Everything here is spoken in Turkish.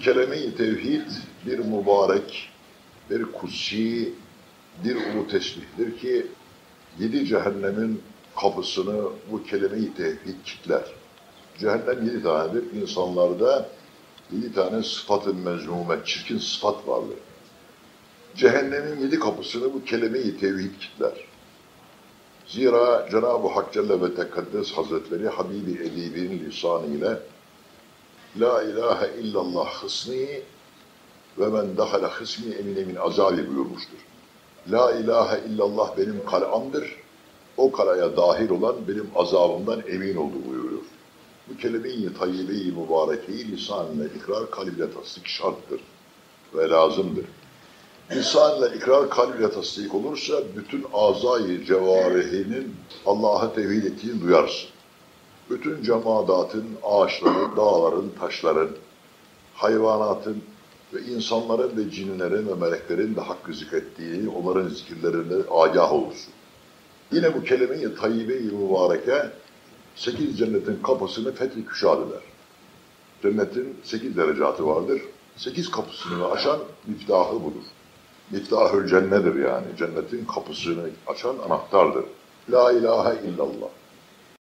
Kelime-i tevhid bir mübarek, bir kutsi, bir ulu tesbihdir ki yedi cehennemin kapısını bu kelime-i tevhid kitler. Cehennem yedi tanedir. İnsanlarda yedi tane sıfat-ı mezmume, çirkin sıfat vardır. Cehennemin yedi kapısını bu kelime-i tevhid kitler. Zira Cenab-ı Hak Celle ve Tekaddes Hazretleri Habibi Edib'in lisanıyla La ilahe illallah hısni ve men dahale hısmi emine min azabi buyurmuştur. La ilahe illallah benim kal'amdır. O kalaya dahil olan benim azabımdan emin oldu buyuruyor. Bu kelime-i tayyibe-i mübarekeyi lisanla ikrar kalbiyle tasdik şarttır ve lazımdır. Lisanla ikrar kalbiyle tasdik olursa bütün azayı cevarihinin Allah'a tevhid ettiğini duyarsın. Bütün cemadatın, ağaçların, dağların, taşların, hayvanatın ve insanların ve cinlerin ve meleklerin de hakkı zikrettiği, onların zikirlerine agah olursun. Yine bu kelime-i tayyibe-i mübareke sekiz cennetin kapısını fethi küşad. Cennetin sekiz derecatı vardır. Sekiz kapısını açan miftahı budur. Miftahül cennedir yani. Cennetin kapısını açan anahtardır. La ilahe illallah.